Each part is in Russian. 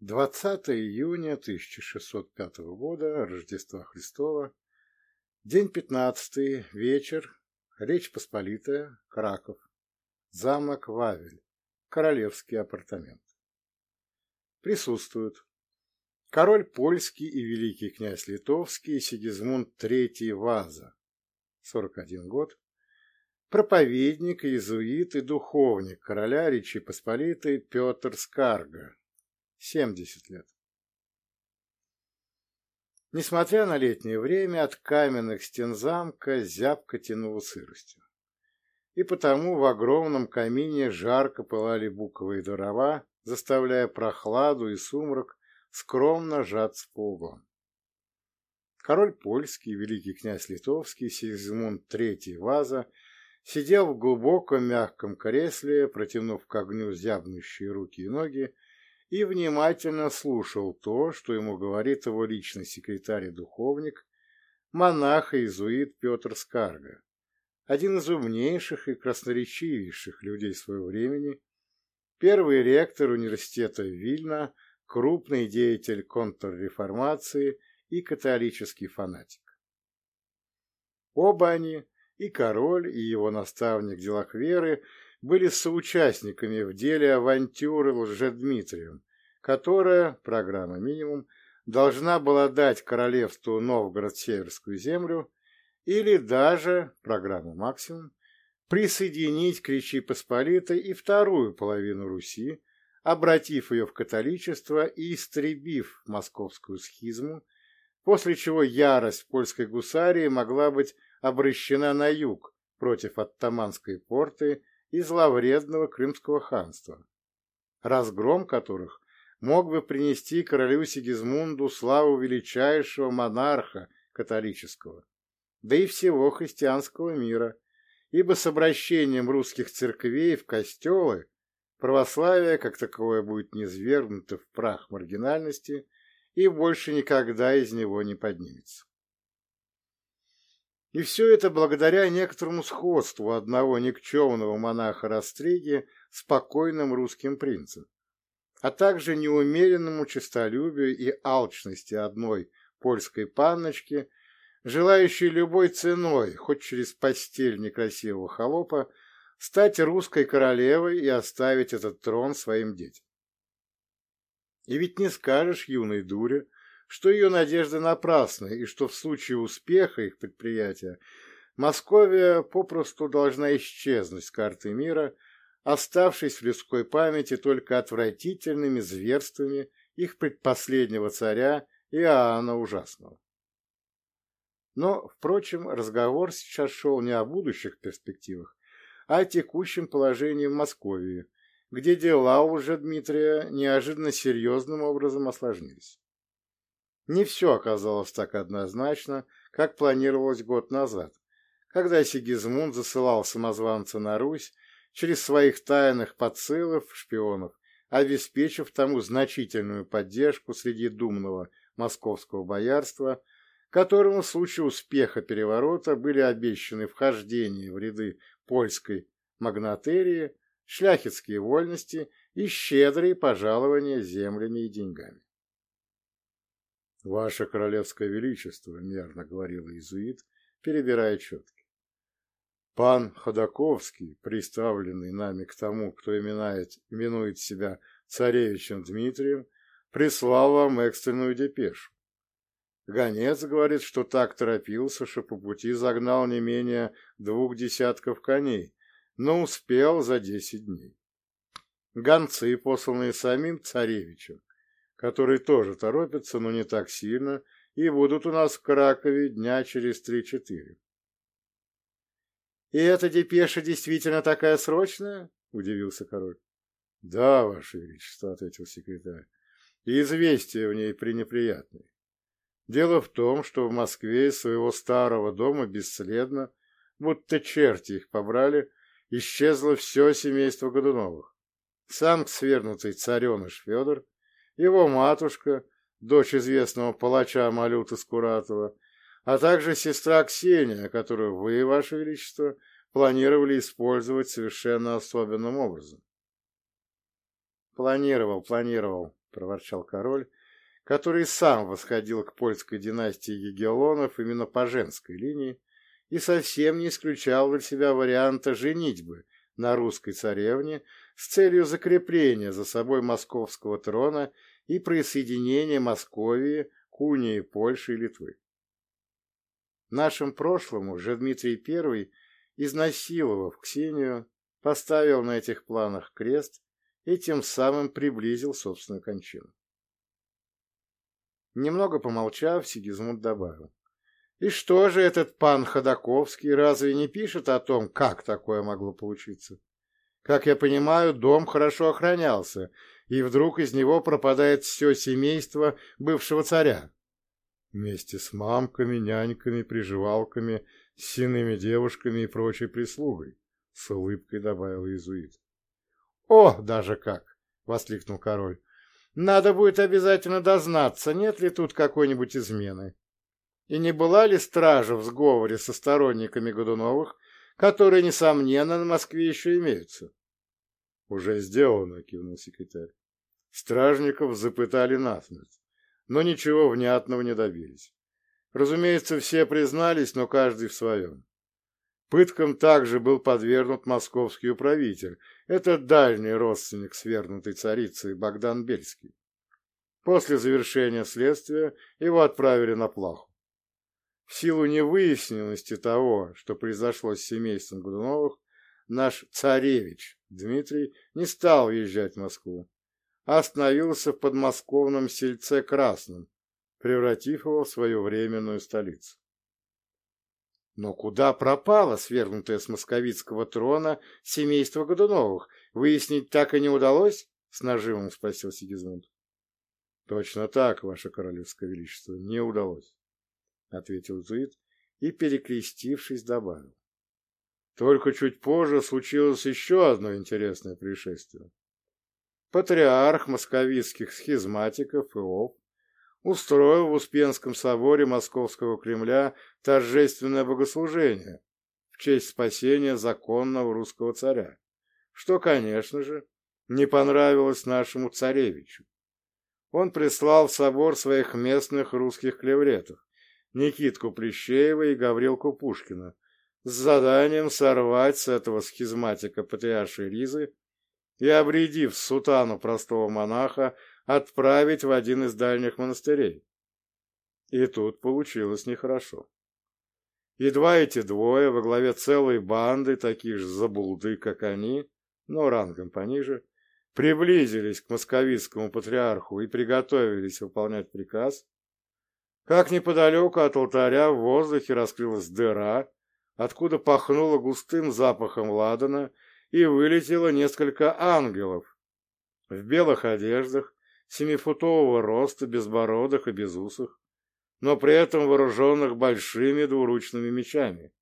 20 июня 1605 года, Рождества Христова, день 15, вечер, Речь Посполитая, Краков, замок Вавель, королевские апартаменты. Присутствуют король польский и великий князь литовский Сигизмунд III Ваза, 41 год, проповедник, иезуит и духовник короля Речи Посполитой Петр Скарга, 70 лет. Несмотря на летнее время, от каменных стен замка зябко тянуло сыростью. И потому в огромном камине жарко пылали буковые дрова, заставляя прохладу и сумрак скромно сжаться по углам. Король польский, великий князь литовский, Сигизмунд III Ваза, сидел в глубоком мягком кресле, протянув к огню зябнущие руки и ноги, и внимательно слушал то, что ему говорит его личный секретарь и духовник, монах и иезуит Петр Скарга, один из умнейших и красноречивейших людей своего времени, первый ректор университета Вильна, крупный деятель контрреформации и католический фанатик. Оба они, и король, и его наставник в делах веры, были соучастниками в деле авантюры Лжедмитрием, которая, программа «Минимум», должна была дать королевству Новгород-Северскую землю или даже, программа «Максимум», присоединить к Речи Посполитой и вторую половину Руси, обратив ее в католичество и истребив московскую схизму, после чего ярость польской гусарии могла быть обращена на юг против оттаманской порты и зловредного Крымского ханства, разгром которых мог бы принести королю Сигизмунду славу величайшего монарха католического, да и всего христианского мира, ибо с обращением русских церквей в костелы православие как таковое будет низвергнуто в прах маргинальности и больше никогда из него не поднимется. И все это благодаря некоторому сходству одного никчемного монаха Растриги с покойным русским принцем, а также неумеренному честолюбию и алчности одной польской панночки, желающей любой ценой, хоть через постель некрасивого холопа, стать русской королевой и оставить этот трон своим детям. И ведь не скажешь юной дуре, что ее надежды напрасны, и что в случае успеха их предприятия Московия попросту должна исчезнуть с карты мира, оставшись в людской памяти только отвратительными зверствами их предпоследнего царя Иоанна Ужасного. Но, впрочем, разговор сейчас шел не о будущих перспективах, а о текущем положении в Москве, где дела уже Дмитрия неожиданно серьезным образом осложнились. Не все оказалось так однозначно, как планировалось год назад, когда Сигизмунд засылал самозванца на Русь через своих тайных подсылов, шпионов, обеспечив тому значительную поддержку среди думного московского боярства, которому в случае успеха переворота были обещаны вхождение в ряды польской магнатерии, шляхетские вольности и щедрые пожалования землями и деньгами. «Ваше королевское величество», — мерно говорил иезуит, перебирая четки. «Пан Ходаковский, приставленный нами к тому, кто именует, именует себя царевичем Дмитрием, прислал вам экстренную депешу. Гонец говорит, что так торопился, что по пути загнал не менее двух десятков коней, но успел за десять дней. Гонцы, посланные самим царевичем, которые тоже торопятся, но не так сильно, и будут у нас в Кракове дня через три-четыре. «И эта депеша действительно такая срочная?» — удивился король. «Да, Ваше Величество», — ответил секретарь, — «и известие в ней пренеприятное. Дело в том, что в Москве из своего старого дома бесследно, будто черти их побрали, исчезло все семейство Годуновых. Сам свернутый цареныш Федор, его матушка, дочь известного палача Малюта Скуратова, а также сестра Ксения, которую вы, Ваше Величество, планировали использовать совершенно особенным образом. Планировал, планировал, проворчал король, который сам восходил к польской династии Егелонов именно по женской линии и совсем не исключал для себя варианта женитьбы на русской царевне с целью закрепления за собой московского трона и присоединения Московии к унии Польши и Литвы. Нашим прошлому же Дмитрий I, изнасиловав Ксению, поставил на этих планах крест и тем самым приблизил собственную кончину. Немного помолчав, Сигизмунд добавил. И что же этот пан Ходаковский разве не пишет о том, как такое могло получиться? Как я понимаю, дом хорошо охранялся, и вдруг из него пропадает все семейство бывшего царя. Вместе с мамками, няньками, приживалками, сиными девушками и прочей прислугой, — с улыбкой добавил иезуит. — О, даже как! — воскликнул король. — Надо будет обязательно дознаться, нет ли тут какой-нибудь измены. И не была ли стража в сговоре со сторонниками Годуновых, которые, несомненно, на Москве еще имеются? — Уже сделано, — кивнул секретарь. Стражников запытали насмерть, но ничего внятного не добились. Разумеется, все признались, но каждый в своем. Пыткам также был подвергнут московский управитель, это дальний родственник свергнутой царицы Богдан Бельский. После завершения следствия его отправили на плаху. В силу невыясненности того, что произошло с семейством Годуновых, наш царевич Дмитрий не стал въезжать в Москву, а остановился в подмосковном сельце Красном, превратив его в свою временную столицу. Но куда пропало свергнутое с московицкого трона семейство Годуновых? Выяснить так и не удалось? — с нажимом спросил Сигизмунд. — Точно так, ваше королевское величество, не удалось. — ответил Зуит и, перекрестившись, добавил. Только чуть позже случилось еще одно интересное происшествие. Патриарх московитских схизматиков Иов устроил в Успенском соборе Московского Кремля торжественное богослужение в честь спасения законного русского царя, что, конечно же, не понравилось нашему царевичу. Он прислал в собор своих местных русских клевретов, Никитку Плещеева и Гаврилку Пушкина с заданием сорвать с этого схизматика патриаршей Ризы и, обредив сутану простого монаха, отправить в один из дальних монастырей. И тут получилось нехорошо. Едва эти двое во главе целой банды таких же забулды, как они, но рангом пониже, приблизились к московитскому патриарху и приготовились выполнять приказ, как неподалеку от алтаря в воздухе раскрылась дыра, откуда пахнуло густым запахом ладана, и вылетело несколько ангелов в белых одеждах, семифутового роста, безбородых и безусых, но при этом вооруженных большими двуручными мечами.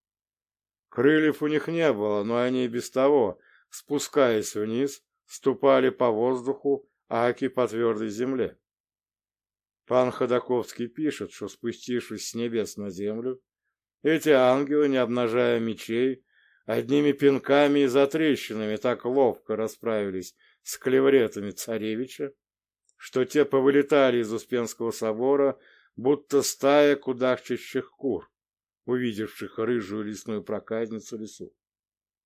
Крыльев у них не было, но они и без того, спускаясь вниз, ступали по воздуху, аки по твердой земле. Пан Ходаковский пишет, что, спустившись с небес на землю, эти ангелы, не обнажая мечей, одними пинками и затрещинами так ловко расправились с клевретами царевича, что те повылетали из Успенского собора, будто стая кудахчащих кур, увидевших рыжую лесную проказницу лесу.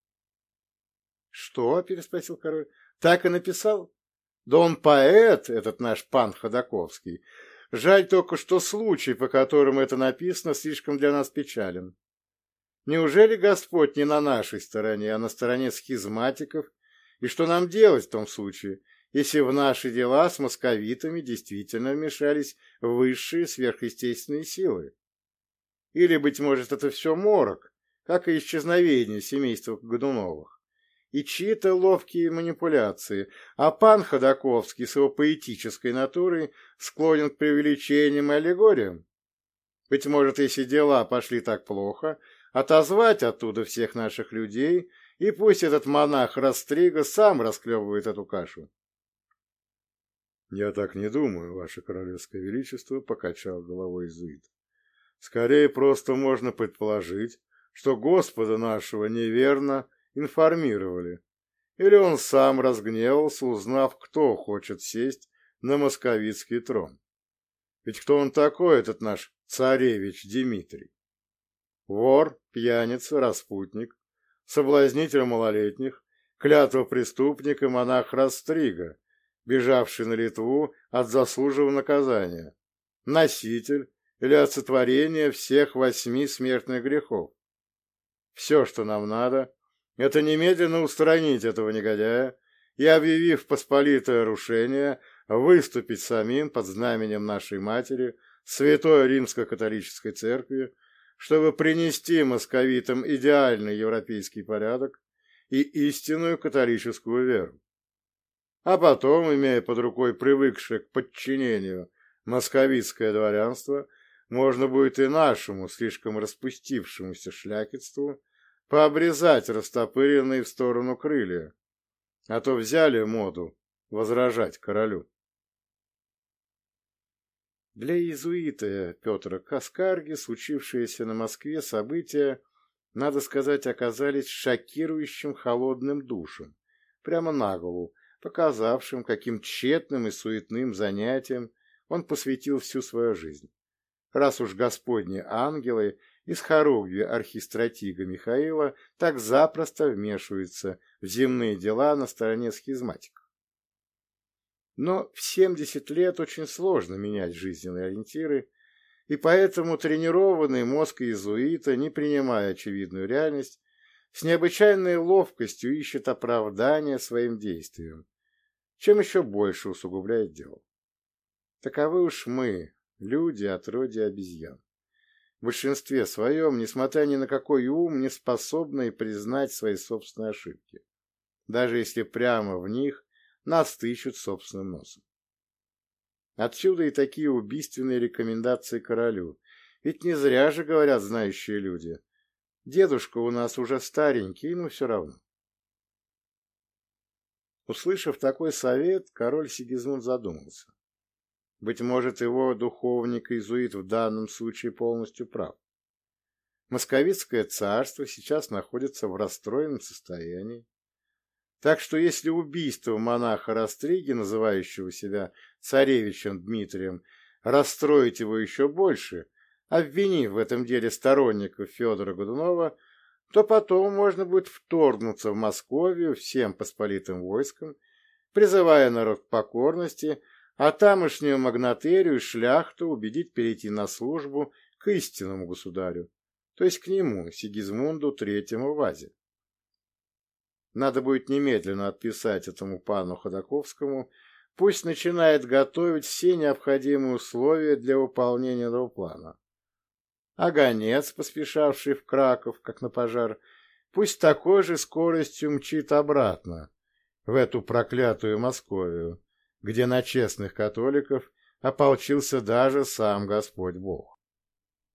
— Что? — переспросил король. — Так и написал? Да он поэт, этот наш пан Ходаковский. Жаль только, что случай, по которому это написано, слишком для нас печален. Неужели Господь не на нашей стороне, а на стороне схизматиков? И что нам делать в том случае, если в наши дела с московитами действительно вмешались высшие сверхъестественные силы? Или, быть может, это все морок, как и исчезновение семейства Годуновых? И чьи-то ловкие манипуляции, а пан Ходаковский с его поэтической натурой склонен к преувеличениям и аллегориям. Быть может, если дела пошли так плохо, отозвать оттуда всех наших людей, и пусть этот монах Растрига сам расклевывает эту кашу. — Я так не думаю, ваше королевское величество, — покачал головой Зуид. — Скорее просто можно предположить, что Господа нашего неверно информировали. Или он сам разгневался, узнав, кто хочет сесть на московицкий трон. Ведь кто он такой, этот наш царевич Дмитрий? Вор, пьяница, распутник, соблазнитель малолетних, клятва преступник и монах Растрига, бежавший на Литву от заслуженного наказания, носитель или олицетворение всех восьми смертных грехов. Все, что нам надо, это немедленно устранить этого негодяя и, объявив посполитое рушение, выступить самим под знаменем нашей матери, Святой Римско-католической церкви, чтобы принести московитам идеальный европейский порядок и истинную католическую веру. А потом, имея под рукой привыкшее к подчинению московитское дворянство, можно будет и нашему, слишком распустившемуся шляхетству, пообрезать растопыренные в сторону крылья, а то взяли моду возражать королю. Для иезуита Петра Каскарги случившиеся на Москве события, надо сказать, оказались шокирующим холодным душем, прямо на голову, показавшим, каким тщетным и суетным занятием он посвятил всю свою жизнь. Раз уж господни ангелы из хоругви архистратига Михаила так запросто вмешиваются в земные дела на стороне схизматиков. Но в 70 лет очень сложно менять жизненные ориентиры, и поэтому тренированный мозг иезуита, не принимая очевидную реальность, с необычайной ловкостью ищет оправдания своим действиям, чем еще больше усугубляет дело. Таковы уж мы, люди от роди обезьян в большинстве своем, несмотря ни на какой ум, не способны признать свои собственные ошибки, даже если прямо в них нас тыщут собственным носом. Отсюда и такие убийственные рекомендации королю, ведь не зря же говорят знающие люди. Дедушка у нас уже старенький, но все равно. Услышав такой совет, король Сигизмунд задумался. Быть может, его духовник-иезуит в данном случае полностью прав. Московицкое царство сейчас находится в расстроенном состоянии. Так что если убийство монаха Растриги, называющего себя царевичем Дмитрием, расстроить его еще больше, обвинив в этом деле сторонников Федора Годунова, то потом можно будет вторгнуться в Московию всем посполитым войском, призывая народ к покорности, а тамошнюю магнатерию шляхту убедить перейти на службу к истинному государю, то есть к нему, Сигизмунду Третьему Вазе. Надо будет немедленно отписать этому пану Ходаковскому, пусть начинает готовить все необходимые условия для выполнения этого плана. А гонец, поспешавший в Краков, как на пожар, пусть такой же скоростью мчит обратно, в эту проклятую Московию, где на честных католиков ополчился даже сам Господь Бог.